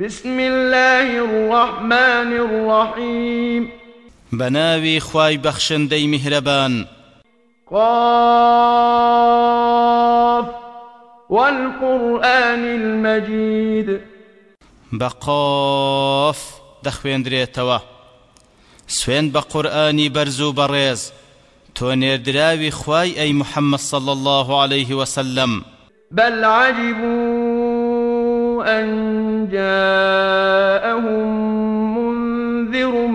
بسم الله الرحمن الرحيم. بەناوی خوای بەخشندەی میهرەبان قاف والقرآن المجيد. بە قاف دەخوێندرێتەوە سوێند بە قورئانی بەرز و بەڕێز تۆ نێردراوی خوای ئەی محەممەد صلى الله عليه وسلم بل عجبوا أن جاءهم منذر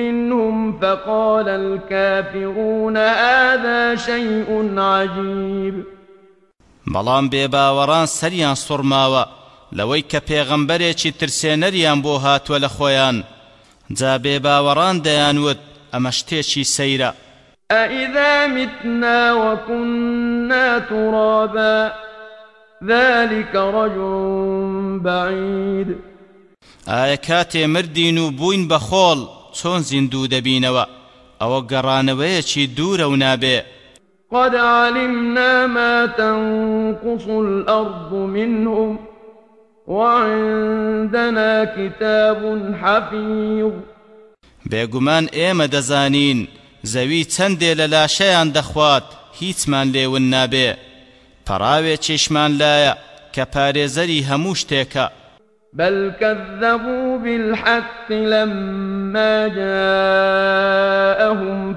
منهم فقال الكافرون هذا شيء عجيب. بەڵام بێباوەڕان سەریان سوڕماوە لەوەی کە پێغەمبەرێکی ترسێنەریان بۆ هاتووە لە خۆیان. جا بێباوەڕان دەیانوت ئەمە شتێکی سەیرە. أإذا متنا وكنا ترابا ذلك رجل بعيد. ئایا کاتێ مردین و بووین بە خۆڵ چۆن زیندوو دەبینەوە ئەوە گەڕانەوەیەکی دوورە و نابێ قد علمنا ما تنقص الأرض منهم وعندنا كتاب حفيظ. بێگومان ئێمە دەزانین زەوی چەندێ لە لاشەیان دەخوات هیچمان لێون نابێ. پەراوێ چێشمان لایە کە پارێزەری هەموو شتێکە. بل كذبوا بالحق لما جاءهم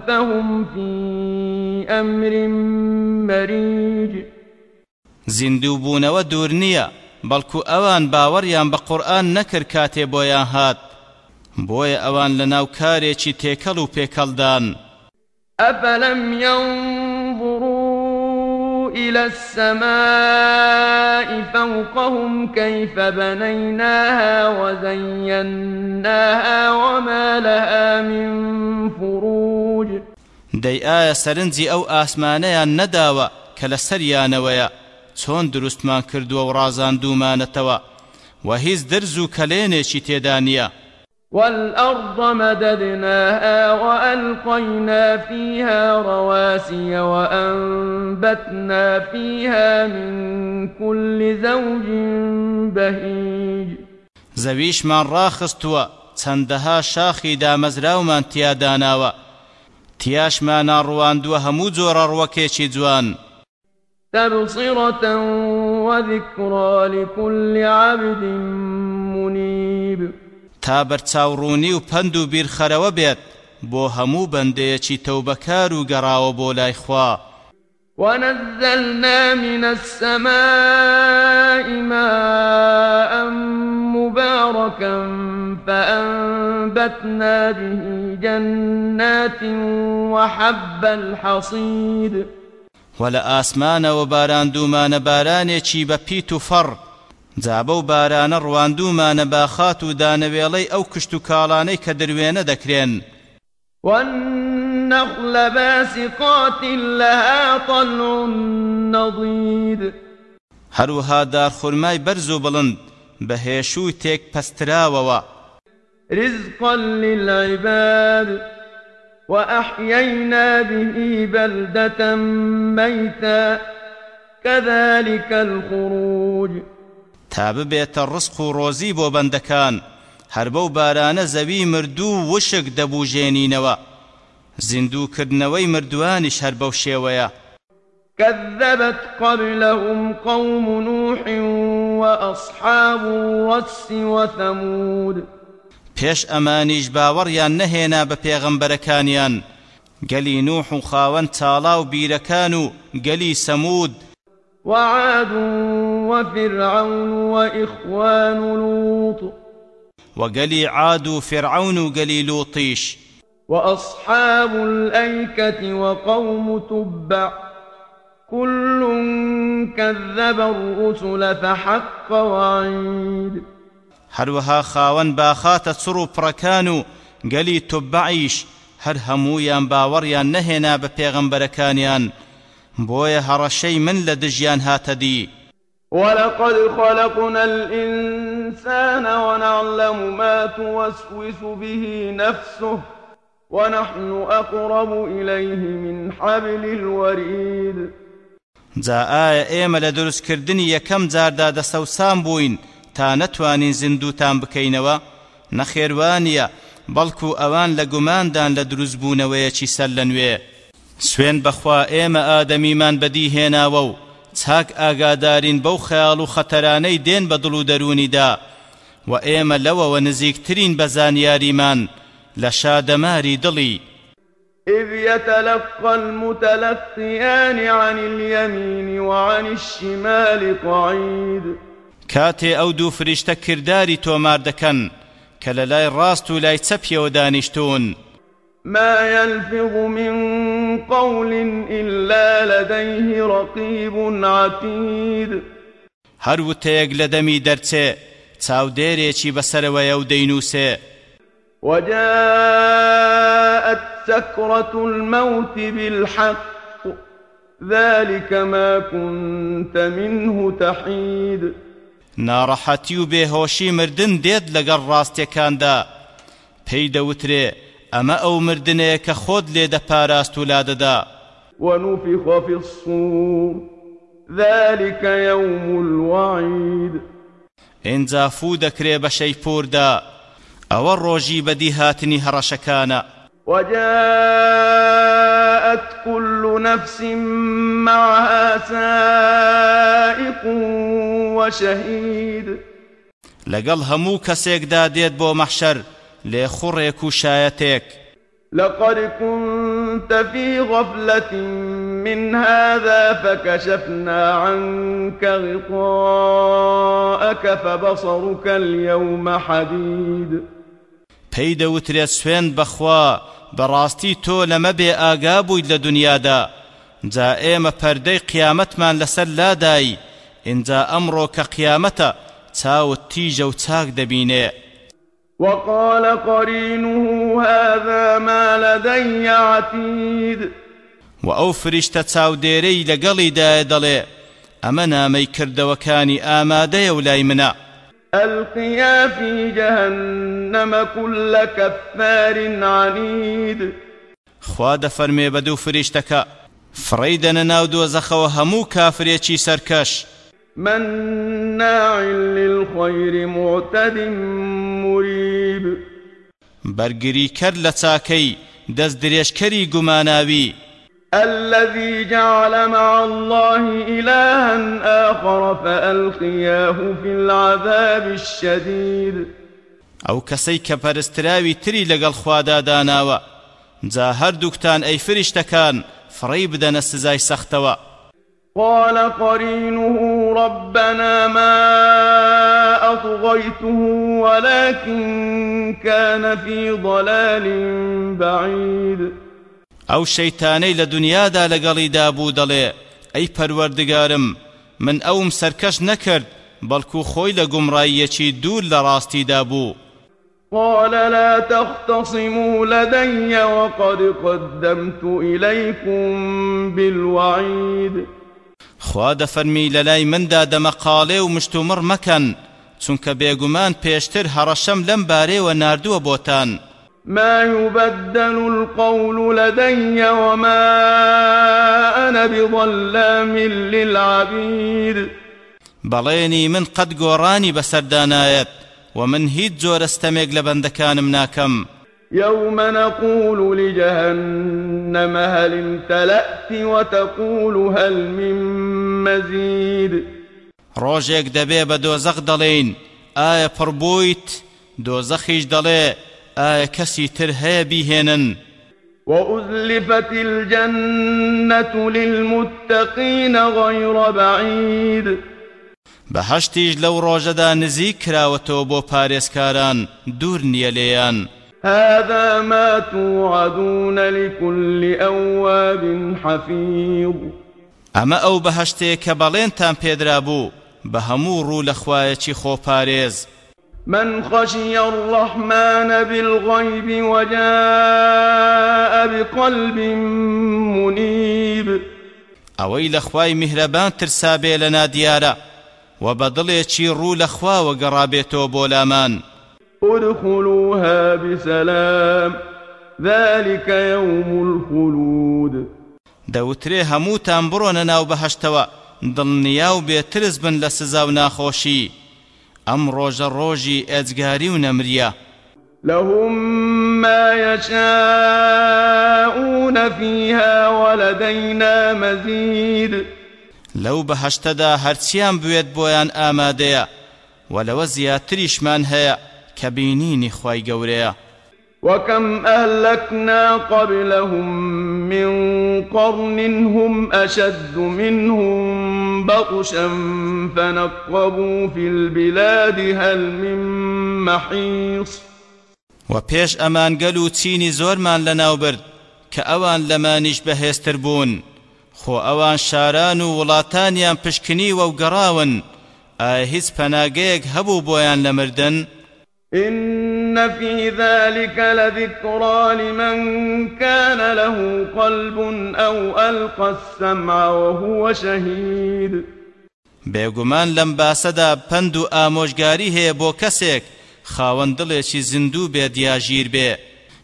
فهم في أمر مريج زیندوو بوونەوە دوور نییە بەڵکو ئەوان باوەڕیان بە قورآن نەکرد کاتێ بۆیان هات. بۆیە ئەوان لە ناو کارێکی تێکەڵ و پێکەڵدان. أفلم ينظروا إلى السماء فوقهم كيف بنيناها وزيناها وما لها من فروج. دەی ئایا سەرنجی ئەو ئاسمانەیان نەداوە کە لە سەریانەوەیە؟ چۆن دروستمان کردووە و ڕازاندومانەتەوە و هیچ دەرز و کەلێنێکی والأرض مددناها وألقينا فيها رواسي وأنبتنا فيها من كل زوج بهيج. زەویشمان ڕاخستووە چەندەها شاخی دامەزراومان تیاداناوە. تیاشمانان ڕواندووە هەموو جۆرە ڕوەکێکی جوان. تبصرة وذكرى لكل عبد تا بەرچاوڕوونی و پند و بیرخەرەوە بێت بۆ هەموو بەندەیەکی تەوبەکار و گەڕاوە بۆ لای خوا. ونزلنا من السماء ماء مباركا فأنبتنا به جنات وحب الحصيد. ولا آسمان وباران دومان بارانێکی بە پیت و فەڕ جابە و بارانە ڕواندومانە باخات و دانەوێڵەی ئەو کشت و کاڵانەی کە دروێنە دەکرێن. والنخل باسقات لها طلع نضيد. هەروها دارخورمای بەرز و بڵند بە هێشووی تێک پەستراوەوە. رزقا للعباد وأحيينا به بلدة ميتا كذلك الخروج. تا ببێتە ڕسق و ڕۆزی بۆ بەندەکان. هەر بەو بارانە زەوی مردوو وشک دەبوژێنینەوە. زیندووکردنەوەی مردوانیش هەر بەو شێوەیە. كذبت قبلهم قوم نوح وأصحاب الرس وثمود. پێش ئەمانیش باوەڕیان نەهێنا بە پێغەمبەرەکانیان. گەلی نوح و خاوەن تاڵا و بیرەکان و گەلی سەمود. وعاد وفرعون وإخوان لوط. وقلي عاد فرعون وقلي لوطيش. وأصحاب الأيكة وقوم تبع. كل كذب الرسل فحق وعيد. هەروەها خاوەن باخاتە سڕ و پڕەکان و گەلی توبعیش هەر هەموویان باوەڕیان نەهێنا بە پێغەمبەرەکانیان بۆیە هەڕەشەی من لە دژیان هاتە دی ولقد خلقنا الإنسان ونعلم ما توسوس به نفسه ونحن أقرب إليه من حبل الوريد. جا ئایا ئێمە لە دروستکردنی یەکەم جاردا دەسەوسان بووین تا نەتوانین زیندوتان بکەینەوە نەخێوانە بەڵکو ئەوان لە گوماندان لە دروستبوونەوەیەکی سەر لە نوێ سوێن بەخوا ئێمە ئادەمیمان بەدی هێناوە و چاک ئاگادارین بەو خەیاڵ و خەتەرانەی دێن بە دڵ و دەرونیدا و ئێمە لەوەوە نزیکترین بە زانیاریمان لە شادەماری دڵی. إذ يتلقى المتلقيان عن اليمين وعن الشمال قعيد. کاتێ ئەو دوو فریشتە کردداری تۆمار دەکەن کە لە لای ڕاست و لای چەپیەوە دانیشتون ما يلفظ من قول إلا لديه رقيب عتيد. هەر وتەیەک لە دەمی دەرچێ چاودێرێکی بەسەرەوەیە و دەینووسێ وجاءت سكرة الموت بالحق ذلك ما كنت منه تحيد. ناڕەحەتی و بێهۆشی مردن دێت لەگەڵ ڕاستیەکاندا. پێی دەوترێ ئەمە ئەو مردنەیە کە خۆت لێ دەپاراست و لادەدا ونفخ في الصور. ذلك يوم الوعيد. ئینجا فوو دەکرێ بە شەیپوردا ئەوە ڕۆژی بەدی هاتنی هەڕەشەکانە وجاءت كل نفس معها سائق وشهيد. لەگەڵ هەموو کەسێکدا دێت بۆ مەحشەر لێ خوڕێک و شایەتێک. لقد كنت في غفلة من هذا فكشفنا عنك غطاءك فبصرك اليوم حديد. پێی دەوترێت سوێن بەخوا بەڕاستی تۆ لەمە بێ ئاگا بوویت لە دنیادا. جا ئێمە پەردەی قیامەتمان لەسەر لادایی ئینجا ئەمڕۆ کە قیامەتە چاوت تیژە و چاک دەبینێ. وقال قرينه هذا ما لدي عتيد. و ئەو فریشتە چاودێرەی لەگەڵیدایە دەڵێ ئەمە نامەی کردەوەکانی ئامادەیە و لای منە ألقيا في جهنم كل كفار عنيد. خوا دەفەرمێ بە دوو فریشتەکە فڕەی دەنە ناو دۆزەخەوە هەموو کافرێکی سەرکەش مناع للخير معتد مريب بەرگری کرد لە چاکەی دەست درێژکەری گوماناوی. الذي جعل مع الله إلها آخر فألقياه في العذاب الشديد. کەسەی کە پەرستراوی تری لەگەڵ خوادا داناوە جا هەردووکتان ئەی فریشتەکان فڕی بدەنە سزای سەختەوە. قال قرينه ربنا ما أطغيته ولكن كان في ضلال بعيد. ئەو شەیتانەی لە دنیادا لەگەڵیدا بوو دەڵێ ئەی پەروەردگارم من ئەوم سەرکەش نەکرد بەڵکو خۆی لە گومڕاییەکی دوور لە ڕاستیدا بوو قال لا تختصموا لدي وقد قدمت إليكم بالوعيد. خوا دەفەرمی لە لای مندا دەمەقاڵێ و مشتومڕ مەکەن چونکە بێگومان پێشتر هەڕەشەم لەم بارەیەوە ناردووە بۆتان. ما يبدل القول لدي وما أنا بظلام للعبيد. بەڵێنی من قەت گۆڕانی بەسەردانایەت و من هیچ جۆرەستەمێک لە بەندەکانم ناکەم. يوم نقول لجهنم هل امتلأت وتقول هل من مزيد. ڕۆژێک دەبێ بە دۆزەق دەڵێن ئایا پڕبوویت دۆزەخیش دەڵێ ئایا کەسی تر هەیە بیهێنن؟ وأزلفت الجنة للمتقين غير بعيد. بەهشتیش لەو ڕۆژەدا نزیک کراوەتەوە بۆ پارێزکاران دوور نییە لێیان. هذا ما توعدون لكل أواب حفيظ. ئەمە ئەو بەهشتەیە کە بەڵێنتان پێدرا بوو بە هەموو ڕوو لە خوایەکی خۆپارێز من خشي الرحمن بالغيب وجاء بقلب منيب. ئەوەی لە خوای میهرەبان ترسابێ لە نادیارە و بە دڵێکی ڕوو لە خواوە گەڕابێتەوە بۆ لامان ادخلوها بسلام. ذلك يوم الخلود. دەوترێ هەمووتان بڕۆنە ناو بەهشتەوە. دڵنیا و بێترس بن لە سزا و ناخۆشی. ئەم ڕۆژە ڕۆژی و نەمریە لهم ما يشاءون فيها ولدينا مزيد. لەو بەهەشتەدا هەرچیان بوێت بۆیان ئامادەیە. و لەوە زیاتریشمان هەیە. کە بینینی خی گەورەیە. وكم أهلكنا قبلهم من قرن هم أشد منهم بطشا فنقبوا في البلاد هل من محيص. و پێش ئەمان گەل و چینی زۆرمان لەناوبرد کە ئەوان لەمانیش بەهێزتر بوون. خۆ ئەوان شاران و وڵاتانیان پشکنیوە و گەڕاون ئایا هیچ پەناگەیەک هەبوو بۆیان لە مردن. إن في ذلك لذكرى لمن كان له قلب أو ألقى السمع وهو شهيد. بێگومان لەم باسەدا پند و ئامۆژگاری هەیە بۆ کەسێک خاوەن دڵێکی زیندوو بێ دیاژیر بێ.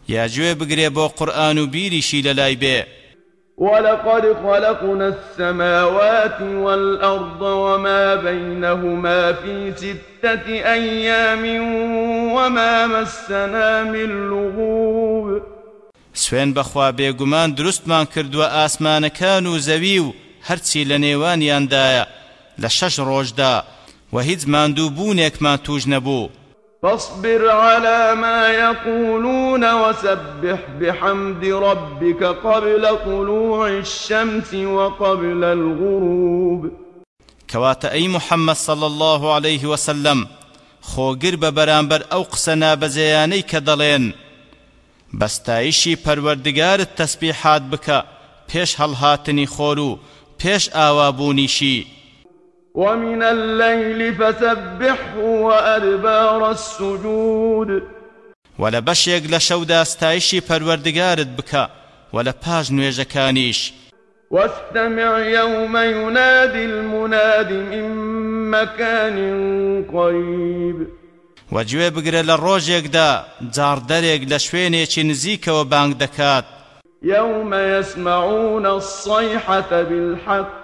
یا گوێ بگرێ بۆ قورئان و بیریشی بێ. ولقد خلقنا السماوات والأرض وما بينهما في ستة أيام وما مسنا من لغوب. سوێن بەخوا بێگومان دروستمان کردووە ئاسمانەکان و زەوی و هەرچی لە نێوانیاندایە لە شەش ڕۆژدا و هیچ ماندوو توش نەبوو. فاصبر على ما يقولون وسبح بحمد ربك قبل طلوع الشمس وقبل الغروب. كوات أي محمد صلى الله عليه وسلم خۆگر بە بەرامبەر ئەو قسە نابەزەیانەی کە دەڵێن بەستایشی پەروەردگارت تەسبیحات بکە پێش هەڵهاتنی خۆر و پێش ئاوابوونیشی ومن الليل فسبحه وأدبار السجود. ولا بەشێک لە شەودا ستایشی پەروەردگارت بکە و لە پاش نوێژەکانیش. واستمع يوم ينادي المناد من مكان قريب. وەگوێ بگرە لە ڕۆژێکدا جاردەرێک لە شوێنێکی نزیکەوە بانگ دەکات. يوم يسمعون الصيحة بالحق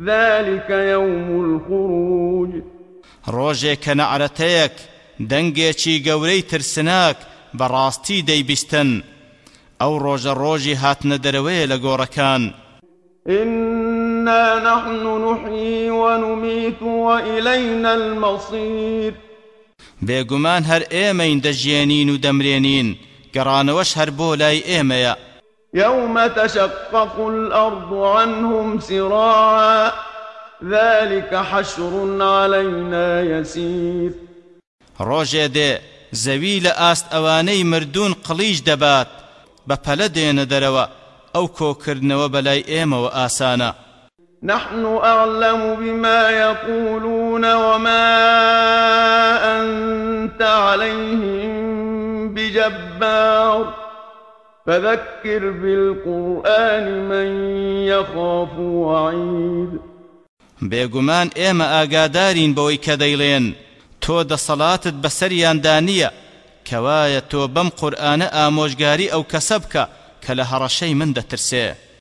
ذلك يوم الخروج ڕۆژێک کە نەعرەتەیەک دەنگێکی گەورەی ترسناک بەڕاستی دەیبیستن. ئەو ڕۆژە ڕۆژی هاتنە دەرەوەیە لە گۆڕەکان. إنا نحن نحيي ونميت وإلينا المصير بێگومان هەر ئێمەین دەژێنین و دەمرێنین گەڕانەوەش هەر بۆ لای ئێمەیە. يوم تشقق الأرض عنهم سراعا ذلك حشر علينا يسير. ڕۆژێ دێ زەوی لە ئاست ئەوانەی مردوون قڵیش دەبات بە پەلە دێنە دەرەوە ئەو کۆکردنەوە بەلای ئێمەوە ئاسانە. نحن أعلم بما يقولون وما أنت عليهم بجبار. فذكر بالقرآن من يخاف وعيد. بێگومان ئێمە ئاگادارین بەوەی کە دەیڵێن. تۆ دەسەڵاتت بەسەریان دانیە کەوایە تۆ بەم قورآانە ئامۆژگاری ئەو کەسە بکە کە لە هەڕەشەی من